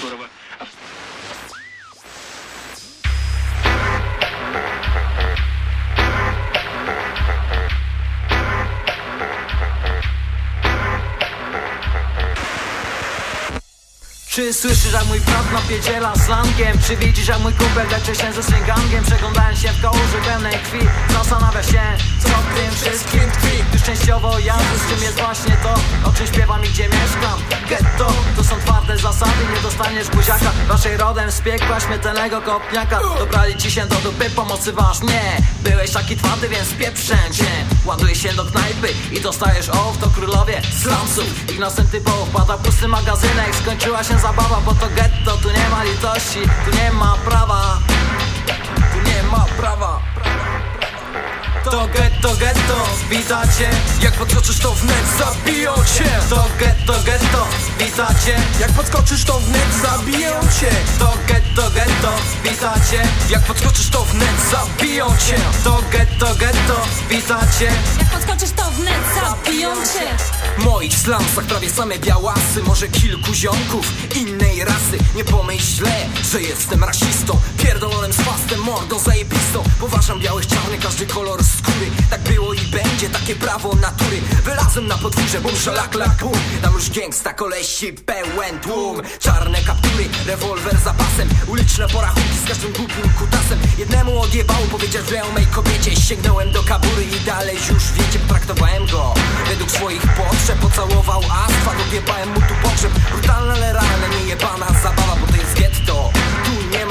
Kurwa. Czy słyszysz jak mój brat napierdziela slangiem? Czy widzisz jak mój kumpel leczy się ze swym gangiem? Przeglądając się w kałuży pełnej krwi Zastanawia się, co w tym wszystkim ja z czym jest właśnie to O czym śpiewam i gdzie mieszkam. Getto, to są twarde zasady Nie dostaniesz buziaka. Waszej rodem z piekła śmiertelnego kopniaka. Dobrali ci się do dupy, pomocy wasz nie Byłeś taki twardy, więc pieprzę cię. Ładuj się do knajpy i dostajesz off To królowie slumsów Ich następny połów pada pusty magazynek. Skończyła się zabawa, bo to getto Tu nie ma litości, tu nie ma prawa. Tu nie ma prawa to getto, getto, witacie. Jak podskoczysz to wnet zabiją cię. To getto, getto, witacie. Jak podskoczysz to wnet zabiją witacie Jak podskoczysz to wnet zabiją cię. To getto, getto, witacie. Jak podskoczysz to wnet zabiją cię. moich slumsach prawie same białasy Może kilku ziomków innej rasy. Nie pomyśl źle, że jestem rasistą Pierdolonym swastem, mordą zajebistą Poważam białych, czarnych, każdy kolor skóry. Tak było i takie prawo natury. Wylazłem na podwórze, bum, szalak, lak, bum. Tam już gangsta, kolesi, pełen tłum. Czarne kaptury, rewolwer za pasem. Uliczne porachunki z każdym głupim kutasem. Jednemu odjebało powiedzieć, że o mej kobiecie Sięgnąłem do kabury i dalej już wiecie Traktowałem go. Według swoich potrzeb Pocałował asfalt, odjebałem mu tu pogrzeb. Brutalne, ale realne, niejebana zabawa Bo to jest getto, tu nie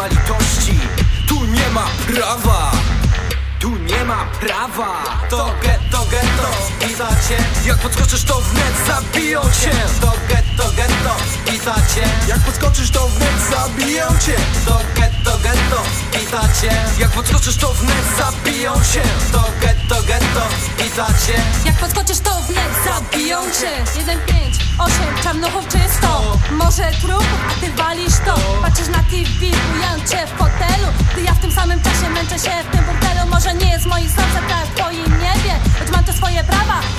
prawa. To getto, getto, witacie. Jak podskoczysz to wnet zabiją cię. To getto, getto, witacie. Jak podskoczysz to wnet zabiją cię. To getto, getto, witacie. Jak podskoczysz to wnet zabiją cię. To getto, getto, witacie. Jak podskoczysz to wnet zabiją cię. 1, 5, 8, czarnuchów czysto Może trup, a ty walisz to. Patrzysz na TV, bują cię w fotelu. Gdy ja w tym samym czasie męczę się w tym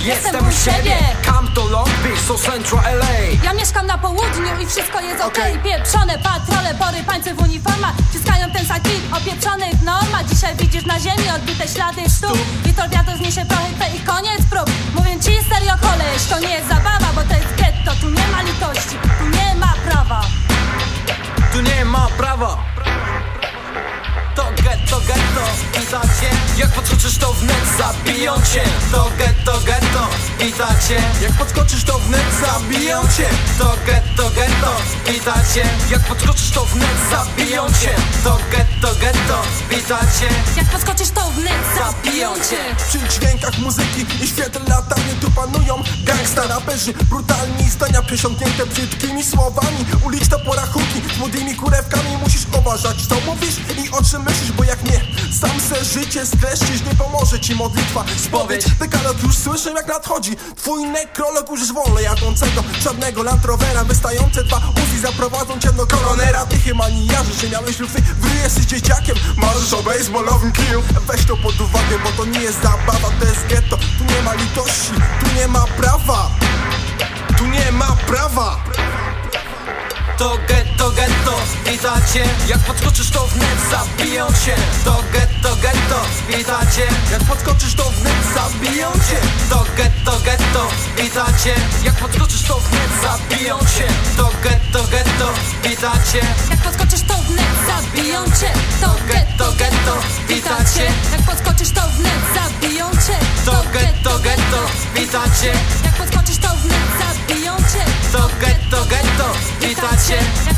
jestem, u siebie. Come to Long Beach, so Central LA Ja mieszkam na południu i wszystko jest okej. Pieprzone patrole, pory pańcy w uniformach. Wciskają ten sakit opieprzonych norma Dzisiaj widzisz na ziemi odbite ślady stóp. I to wiatr zniesie prochy i koniec prób. Mówię ci serio koleś, to nie jest zabawa Bo to jest getto, tu nie ma litości Tu nie ma prawa. Tu nie ma prawa. To getto, getto, witacie Jak podskoczysz to wnet zabiją cię witacie Jak podskoczysz to wnet zabiją cię. To getto, getto, witacie Jak podskoczysz to wnet zabiją cię. To getto, getto, witacie Jak podskoczysz zabiją cię. Przy dźwiękach muzyki i świetle latarnie tu panują Gangsta raperzy, brutalni. Zdania przesiąknięte brzydkimi słowami. Uliczne porachunki z młodymi kurewkami. Musisz uważać co mówisz i o czym myślisz Bo jak nie, sam se życie streścisz Nie pomoże ci modlitwa, spowiedź. Dekalog już słyszę jak nadchodzi Twój nekrolog. Już wolno jadącego Czarnego Land Rovera. Wystające dwa Uzi zaprowadzą cię do koronera Chyba nie jarzy, że miałeś lufy Wy jesteś dzieciakiem, marzysz o baseballowym kiju Weź to pod uwagę, bo to nie jest zabawa To jest ghetto, tu nie ma litości Tu nie ma prawa. Tu nie ma prawa. To getto, getto, witacie. Jak podskoczysz to wnet zabiją cię. To getto, getto, witacie. Jak podskoczysz to wnet zabiją cię. To getto, getto, witacie. Jak podskoczysz to wnet witacie. Jak podskoczysz to wnet zabiją cię. To getto, getto, witacie. Jak podskoczysz to wnet zabiją cię. To getto, getto, witacie. Jak podskoczysz to wnet zabiją cię. To getto, getto, witacie